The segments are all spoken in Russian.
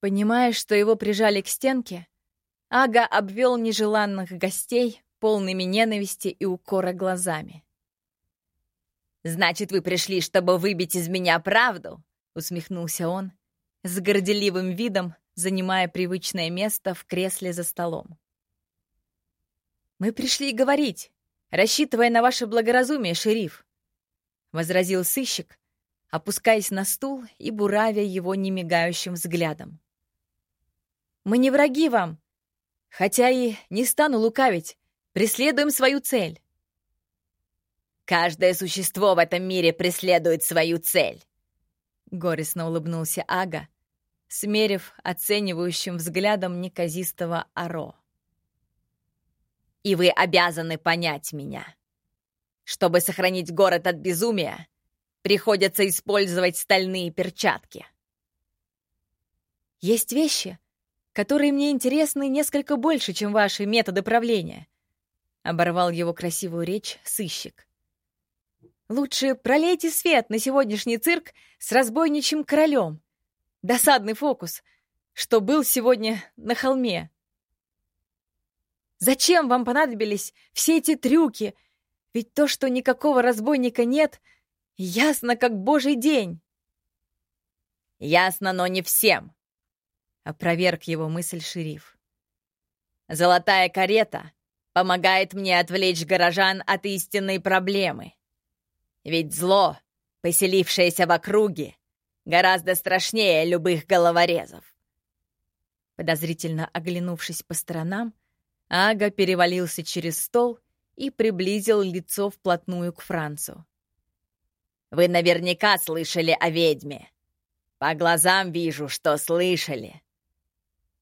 Понимая, что его прижали к стенке, Ага обвел нежеланных гостей полными ненависти и укора глазами. «Значит, вы пришли, чтобы выбить из меня правду?» — усмехнулся он, с горделивым видом занимая привычное место в кресле за столом. «Мы пришли говорить, рассчитывая на ваше благоразумие, шериф», — возразил сыщик, опускаясь на стул и буравя его немигающим взглядом. «Мы не враги вам, хотя и не стану лукавить, преследуем свою цель». «Каждое существо в этом мире преследует свою цель», — горестно улыбнулся Ага, смерив оценивающим взглядом неказистого Аро. «И вы обязаны понять меня. Чтобы сохранить город от безумия, приходится использовать стальные перчатки». «Есть вещи, которые мне интересны несколько больше, чем ваши методы правления», — оборвал его красивую речь сыщик. «Лучше пролейте свет на сегодняшний цирк с разбойничьим королем. Досадный фокус, что был сегодня на холме. Зачем вам понадобились все эти трюки? Ведь то, что никакого разбойника нет, ясно как божий день. Ясно, но не всем, — опроверг его мысль шериф. Золотая карета помогает мне отвлечь горожан от истинной проблемы. Ведь зло, поселившееся в округе, Гораздо страшнее любых головорезов. Подозрительно оглянувшись по сторонам, Ага перевалился через стол и приблизил лицо вплотную к Францу. «Вы наверняка слышали о ведьме. По глазам вижу, что слышали.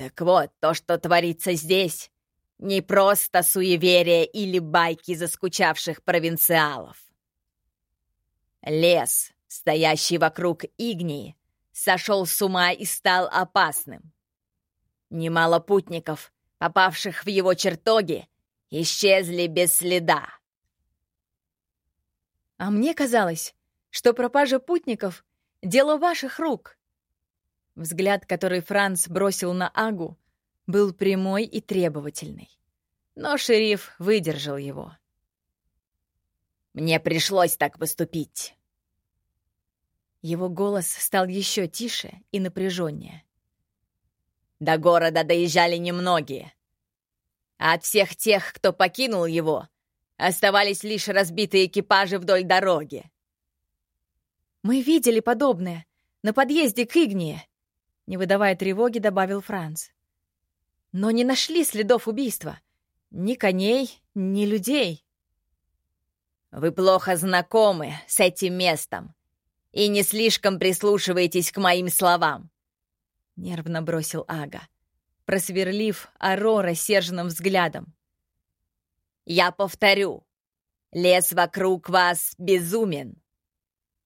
Так вот, то, что творится здесь, не просто суеверие или байки заскучавших провинциалов. Лес стоящий вокруг Игнии, сошел с ума и стал опасным. Немало путников, попавших в его чертоги, исчезли без следа. А мне казалось, что пропажа путников — дело ваших рук. Взгляд, который Франц бросил на Агу, был прямой и требовательный. Но шериф выдержал его. «Мне пришлось так поступить. Его голос стал еще тише и напряженнее. До города доезжали немногие. А от всех тех, кто покинул его, оставались лишь разбитые экипажи вдоль дороги. «Мы видели подобное на подъезде к Игнии», — не выдавая тревоги, добавил Франц. «Но не нашли следов убийства. Ни коней, ни людей». «Вы плохо знакомы с этим местом», и не слишком прислушивайтесь к моим словам!» Нервно бросил Ага, просверлив Арора серженным взглядом. «Я повторю, лес вокруг вас безумен.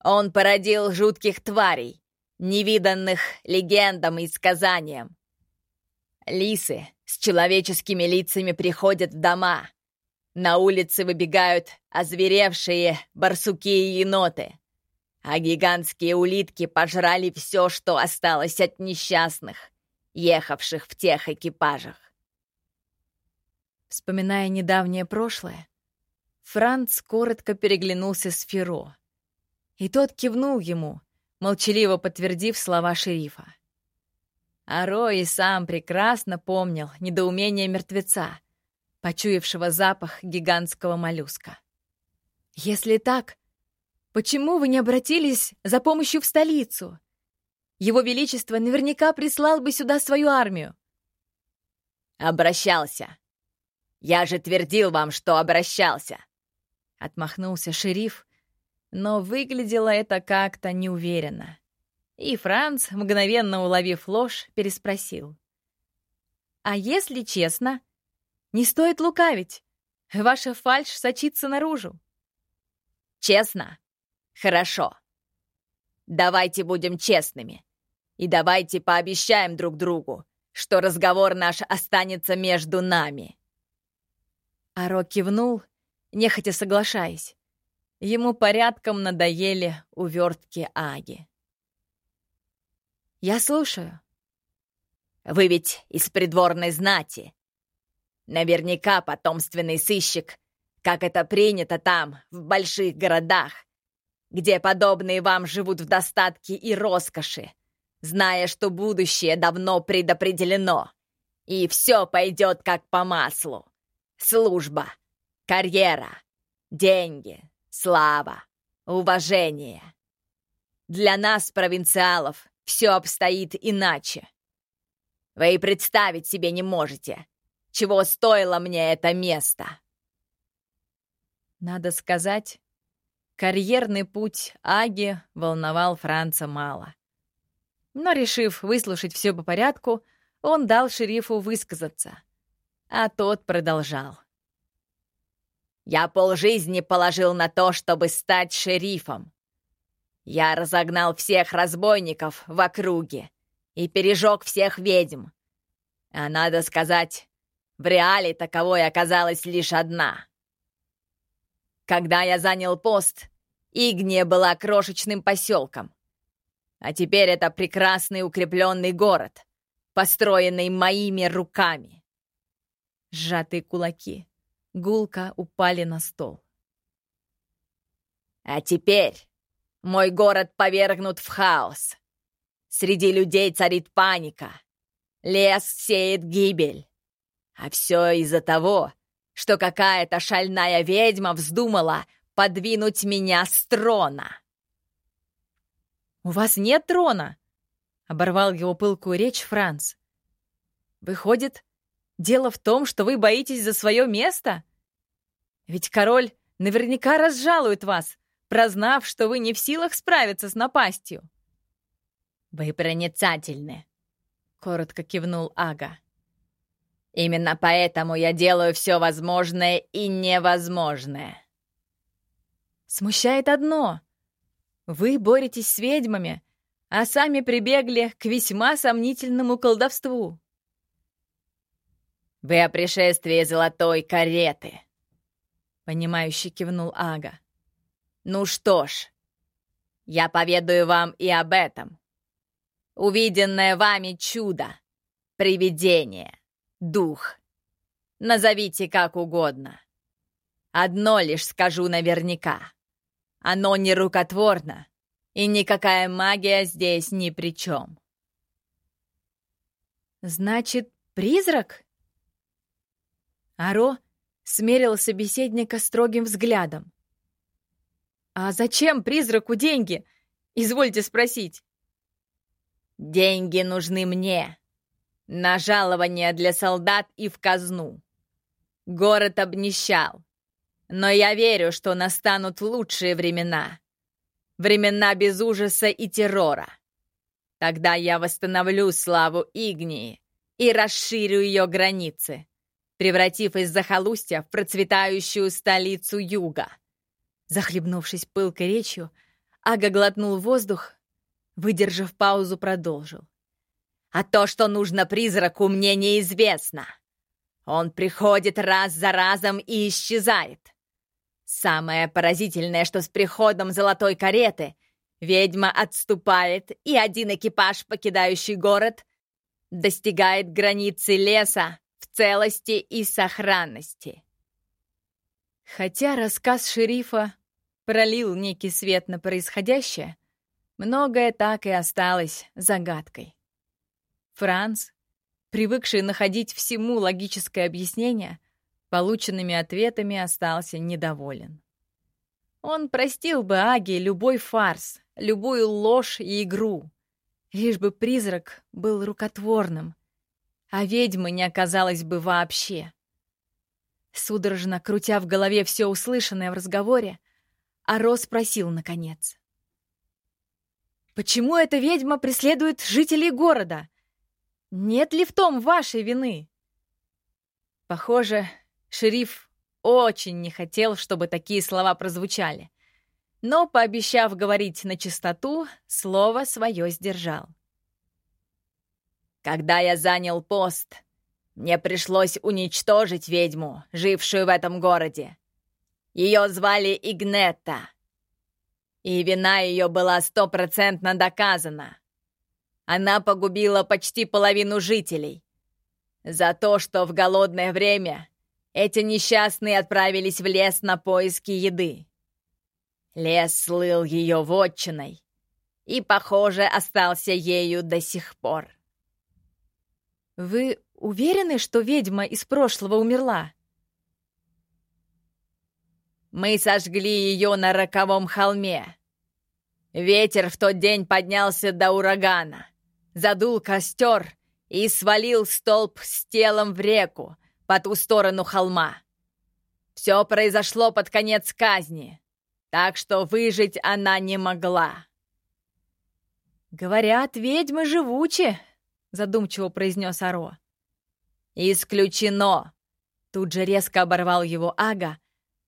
Он породил жутких тварей, невиданных легендам и сказаниям. Лисы с человеческими лицами приходят в дома. На улице выбегают озверевшие барсуки и еноты а гигантские улитки пожрали все, что осталось от несчастных, ехавших в тех экипажах. Вспоминая недавнее прошлое, Франц коротко переглянулся с Феро, и тот кивнул ему, молчаливо подтвердив слова шерифа. А Рой сам прекрасно помнил недоумение мертвеца, почуявшего запах гигантского моллюска. Если так, Почему вы не обратились за помощью в столицу? Его Величество наверняка прислал бы сюда свою армию. Обращался. Я же твердил вам, что обращался. Отмахнулся шериф, но выглядело это как-то неуверенно. И Франц, мгновенно уловив ложь, переспросил. «А если честно, не стоит лукавить. Ваша фальшь сочится наружу». «Честно?» Хорошо. Давайте будем честными. И давайте пообещаем друг другу, что разговор наш останется между нами. Аро кивнул, нехотя соглашаясь. Ему порядком надоели увертки Аги. «Я слушаю». Вы ведь из придворной знати. Наверняка потомственный сыщик, как это принято там, в больших городах, где подобные вам живут в достатке и роскоши, зная, что будущее давно предопределено, и все пойдет как по маслу. Служба, карьера, деньги, слава, уважение. Для нас, провинциалов, все обстоит иначе. Вы и представить себе не можете, чего стоило мне это место. Надо сказать, карьерный путь Аги волновал Франца мало. Но, решив выслушать все по порядку, он дал шерифу высказаться, а тот продолжал. «Я полжизни положил на то, чтобы стать шерифом. Я разогнал всех разбойников в округе и пережег всех ведьм. А надо сказать, в реале таковой оказалась лишь одна. Когда я занял пост, Игния была крошечным поселком. А теперь это прекрасный укрепленный город, построенный моими руками. Сжатые кулаки гулко упали на стол. А теперь мой город повергнут в хаос. Среди людей царит паника. Лес сеет гибель. А все из-за того, что какая-то шальная ведьма вздумала подвинуть меня с трона. «У вас нет трона!» — оборвал его пылкую речь Франц. «Выходит, дело в том, что вы боитесь за свое место? Ведь король наверняка разжалует вас, прознав, что вы не в силах справиться с напастью. «Вы проницательны», — коротко кивнул Ага. «Именно поэтому я делаю все возможное и невозможное». «Смущает одно. Вы боретесь с ведьмами, а сами прибегли к весьма сомнительному колдовству». «Вы о пришествии золотой кареты», — понимающе кивнул Ага. Ну что ж, я поведаю вам и об этом. Увиденное вами чудо, привидение, дух. Назовите как угодно. Одно лишь скажу наверняка. Оно не рукотворно, и никакая магия здесь ни при чем. «Значит, призрак?» Аро смерил собеседника строгим взглядом. «А зачем призраку деньги? Извольте спросить». «Деньги нужны мне. На жалование для солдат и в казну. Город обнищал. Но я верю, что настанут лучшие времена. Времена без ужаса и террора. Тогда я восстановлю славу Игнии и расширю ее границы, превратив из захолустья в процветающую столицу Юга. Захлебнувшись пылкой речью, Ага глотнул воздух, выдержав паузу, продолжил. «А то, что нужно призраку, мне неизвестно. Он приходит раз за разом и исчезает. Самое поразительное, что с приходом золотой кареты ведьма отступает, и один экипаж, покидающий город, достигает границы леса целости и сохранности. Хотя рассказ шерифа пролил некий свет на происходящее, многое так и осталось загадкой. Франц, привыкший находить всему логическое объяснение, полученными ответами остался недоволен. Он простил бы Аге любой фарс, любую ложь и игру, лишь бы призрак был рукотворным, а ведьмы не оказалось бы вообще. Судорожно крутя в голове все услышанное в разговоре, Аро спросил наконец. «Почему эта ведьма преследует жителей города? Нет ли в том вашей вины?» Похоже, шериф очень не хотел, чтобы такие слова прозвучали, но, пообещав говорить на чистоту, слово свое сдержал. «Когда я занял пост, мне пришлось уничтожить ведьму, жившую в этом городе. Ее звали Игнетта. И вина ее была стопроцентно доказана. Она погубила почти половину жителей. За то, что в голодное время эти несчастные отправились в лес на поиски еды. Лес слыл ее вотчиной и, похоже, остался ею до сих пор. «Вы уверены, что ведьма из прошлого умерла?» «Мы сожгли ее на роковом холме. Ветер в тот день поднялся до урагана, задул костер и свалил столб с телом в реку по ту сторону холма. Все произошло под конец казни, так что выжить она не могла». «Говорят, ведьмы живучи», — задумчиво произнес Аро. «Исключено!» Тут же резко оборвал его Ага,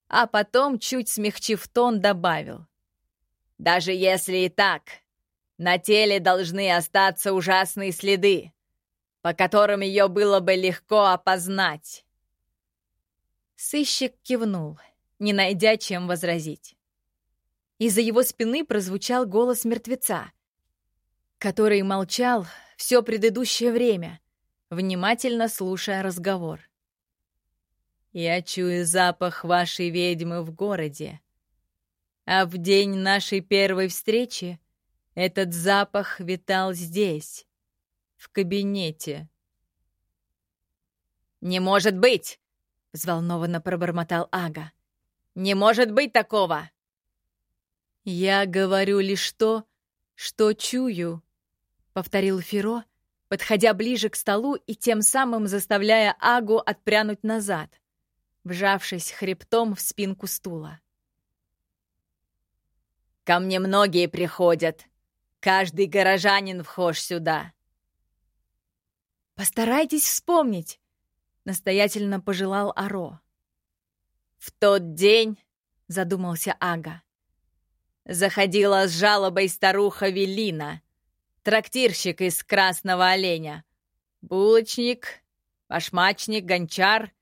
а потом, чуть смягчив тон, добавил. «Даже если и так, на теле должны остаться ужасные следы, по которым ее было бы легко опознать». Сыщик кивнул, не найдя чем возразить. Из-за его спины прозвучал голос мертвеца, который молчал все предыдущее время, внимательно слушая разговор. «Я чую запах вашей ведьмы в городе. А в день нашей первой встречи этот запах витал здесь, в кабинете». «Не может быть!» — взволнованно пробормотал Ага. «Не может быть такого!» «Я говорю лишь то, что чую», — повторил Феро, — подходя ближе к столу и тем самым заставляя Агу отпрянуть назад, вжавшись хребтом в спинку стула. «Ко мне многие приходят. Каждый горожанин вхож сюда». «Постарайтесь вспомнить», — настоятельно пожелал Аро. «В тот день», — задумался Ага, — заходила с жалобой старуха Велина — трактирщик из красного оленя, булочник, башмачник, гончар,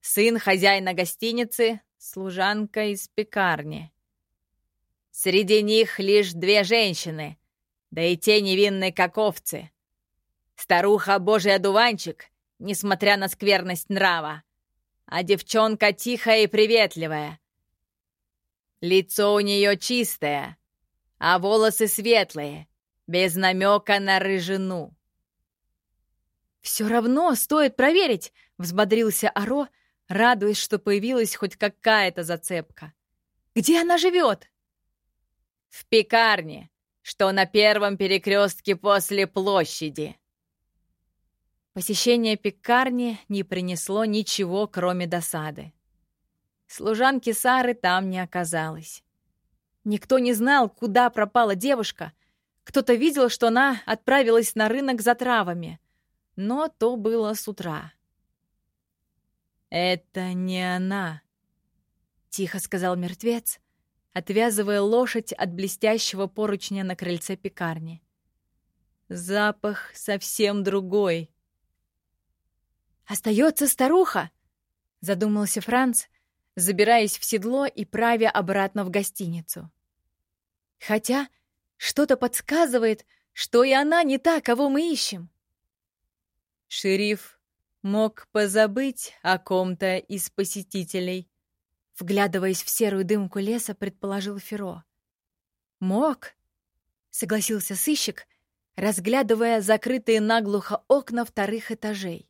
сын хозяина гостиницы, служанка из пекарни. Среди них лишь две женщины, да и те невинные как овцы. Старуха божий одуванчик, несмотря на скверность нрава, а девчонка тихая и приветливая. Лицо у нее чистое, а волосы светлые, без намека на рыжину. «Все равно стоит проверить», — взбодрился Аро, радуясь, что появилась хоть какая-то зацепка. «Где она живет?» «В пекарне, что на первом перекрестке после площади». Посещение пекарни не принесло ничего, кроме досады. Служанки Сары там не оказалось. Никто не знал, куда пропала девушка, кто-то видел, что она отправилась на рынок за травами, но то было с утра. «Это не она», — тихо сказал мертвец, отвязывая лошадь от блестящего поручня на крыльце пекарни. «Запах совсем другой». «Остается старуха!» — задумался Франц, забираясь в седло и правя обратно в гостиницу. «Хотя что-то подсказывает, что и она не та, кого мы ищем. Шериф мог позабыть о ком-то из посетителей. Вглядываясь в серую дымку леса, предположил Феро. «Мог», — согласился сыщик, разглядывая закрытые наглухо окна вторых этажей.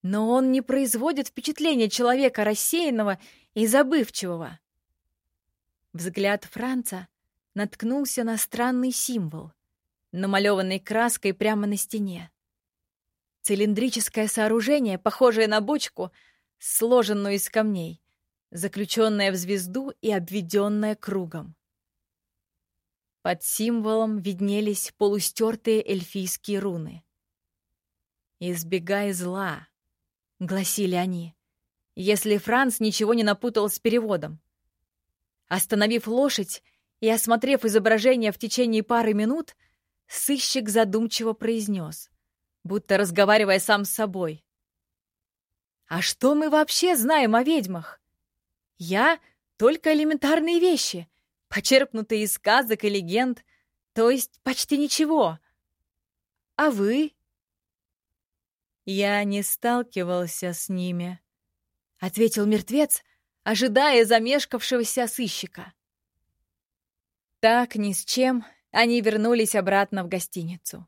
«Но он не производит впечатления человека рассеянного и забывчивого». Взгляд Франца наткнулся на странный символ, намалеванный краской прямо на стене. Цилиндрическое сооружение, похожее на бочку, сложенную из камней, заключенное в звезду и обведенное кругом. Под символом виднелись полустертые эльфийские руны. «Избегай зла», — гласили они, если Франц ничего не напутал с переводом. Остановив лошадь, и, осмотрев изображение в течение пары минут, сыщик задумчиво произнес, будто разговаривая сам с собой. «А что мы вообще знаем о ведьмах? Я — только элементарные вещи, почерпнутые из сказок и легенд, то есть почти ничего. А вы?» «Я не сталкивался с ними», — ответил мертвец, ожидая замешкавшегося сыщика. Так ни с чем они вернулись обратно в гостиницу.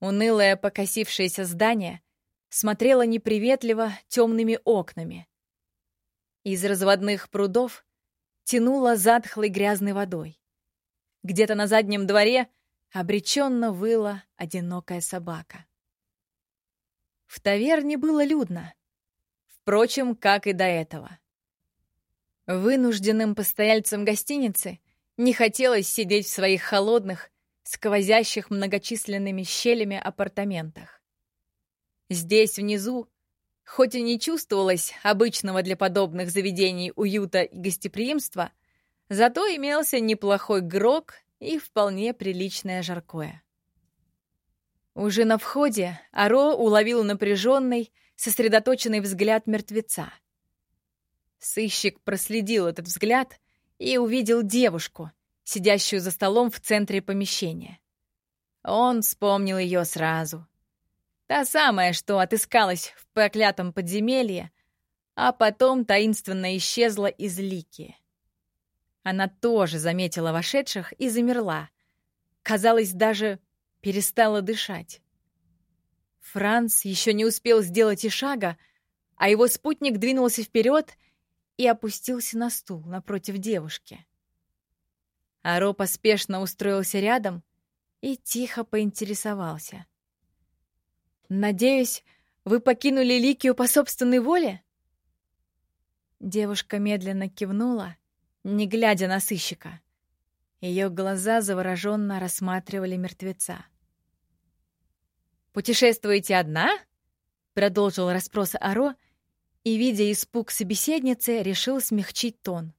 Унылое покосившееся здание смотрело неприветливо темными окнами. Из разводных прудов тянуло затхлой грязной водой. Где-то на заднем дворе обреченно выла одинокая собака. В таверне было людно. Впрочем, как и до этого. Вынужденным постояльцам гостиницы не хотелось сидеть в своих холодных, сквозящих многочисленными щелями апартаментах. Здесь, внизу, хоть и не чувствовалось обычного для подобных заведений уюта и гостеприимства, зато имелся неплохой грок и вполне приличное жаркое. Уже на входе Аро уловил напряженный, сосредоточенный взгляд мертвеца. Сыщик проследил этот взгляд и увидел девушку, сидящую за столом в центре помещения. Он вспомнил ее сразу. Та самая, что отыскалась в проклятом подземелье, а потом таинственно исчезла из лики. Она тоже заметила вошедших и замерла. Казалось, даже перестала дышать. Франц еще не успел сделать и шага, а его спутник двинулся вперед и опустился на стул напротив девушки. Аро поспешно устроился рядом и тихо поинтересовался. «Надеюсь, вы покинули Ликию по собственной воле?» Девушка медленно кивнула, не глядя на сыщика. Ее глаза завороженно рассматривали мертвеца. «Путешествуете одна?» — продолжил расспрос Аро, и, видя испуг собеседницы, решил смягчить тон.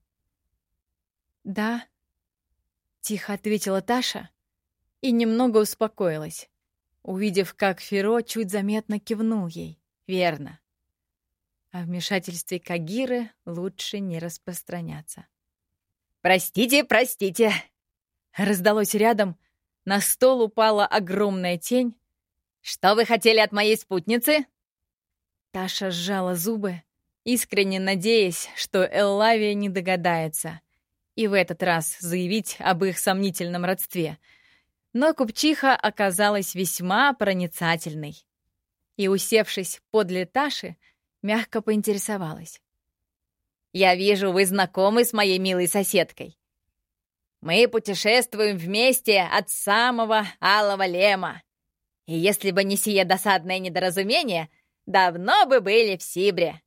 «Да», — тихо ответила Таша и немного успокоилась, увидев, как Феро чуть заметно кивнул ей. «Верно. О вмешательстве Кагиры лучше не распространяться». «Простите, простите!» Раздалось рядом, на стол упала огромная тень. «Что вы хотели от моей спутницы?» Таша сжала зубы, искренне надеясь, что Эллавия не догадается, и в этот раз заявить об их сомнительном родстве. Но купчиха оказалась весьма проницательной. И, усевшись подле Таши, мягко поинтересовалась. Я вижу, вы знакомы с моей милой соседкой. Мы путешествуем вместе от самого Алого Лема. И если бы не сие досадное недоразумение, давно бы были в Сибре.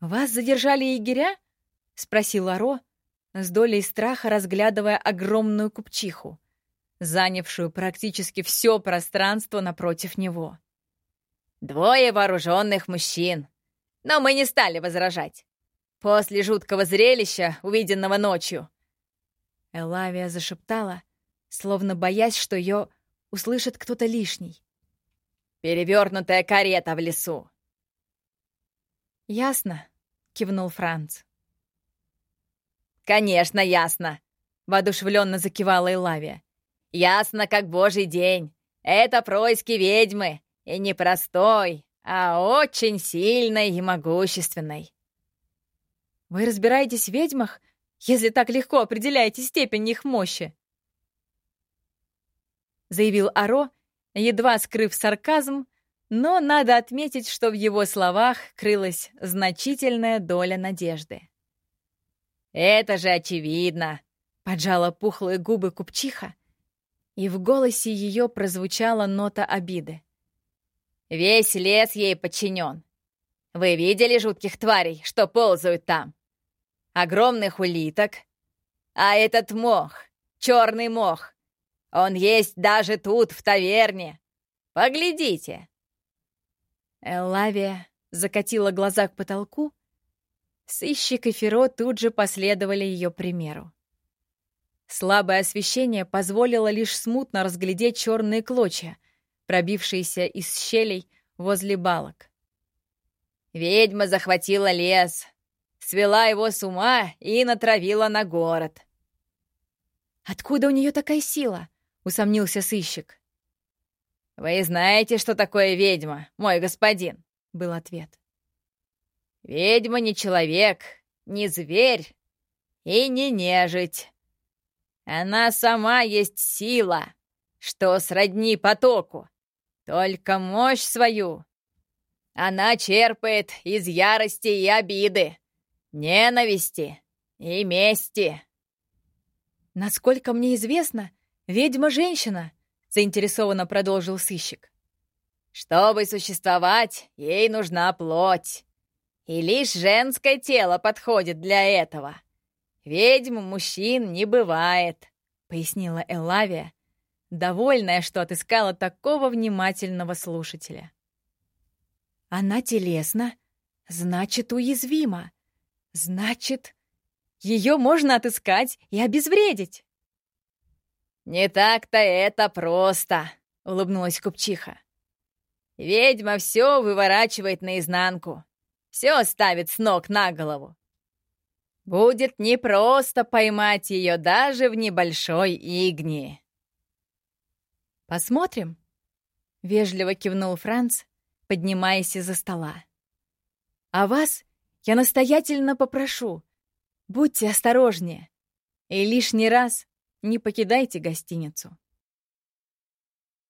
«Вас задержали егеря?» — спросил Аро, с долей страха разглядывая огромную купчиху, занявшую практически все пространство напротив него. «Двое вооруженных мужчин», но мы не стали возражать. После жуткого зрелища, увиденного ночью. Элавия зашептала, словно боясь, что ее услышит кто-то лишний. «Перевернутая карета в лесу!» «Ясно», — кивнул Франц. «Конечно, ясно!» — воодушевленно закивала Элавия. «Ясно, как божий день. Это происки ведьмы, и непростой, а очень сильной и могущественной. Вы разбираетесь в ведьмах, если так легко определяете степень их мощи? Заявил Аро, едва скрыв сарказм, но надо отметить, что в его словах крылась значительная доля надежды. «Это же очевидно!» — поджала пухлые губы купчиха, и в голосе ее прозвучала нота обиды. Весь лес ей подчинен. Вы видели жутких тварей, что ползают там? Огромных улиток. А этот мох, черный мох, он есть даже тут, в таверне. Поглядите. Эллавия закатила глаза к потолку. Сыщик и Феро тут же последовали ее примеру. Слабое освещение позволило лишь смутно разглядеть черные клочья, пробившиеся из щелей возле балок. «Ведьма захватила лес, свела его с ума и натравила на город». «Откуда у нее такая сила?» — усомнился сыщик. «Вы знаете, что такое ведьма, мой господин?» — был ответ. «Ведьма не человек, не зверь и не нежить. Она сама есть сила, что сродни потоку, только мощь свою. Она черпает из ярости и обиды, ненависти и мести». «Насколько мне известно, ведьма — женщина», заинтересованно продолжил сыщик. «Чтобы существовать, ей нужна плоть. И лишь женское тело подходит для этого. Ведьм мужчин не бывает», — пояснила Элавия, довольная, что отыскала такого внимательного слушателя. «Она телесна, значит, уязвима. Значит, ее можно отыскать и обезвредить». «Не так-то это просто», — улыбнулась купчиха. «Ведьма все выворачивает наизнанку, все ставит с ног на голову. Будет непросто поймать ее даже в небольшой игне». «Посмотрим», — вежливо кивнул Франц, поднимаясь из-за стола. «А вас я настоятельно попрошу, будьте осторожнее и лишний раз не покидайте гостиницу.